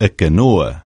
a canoa.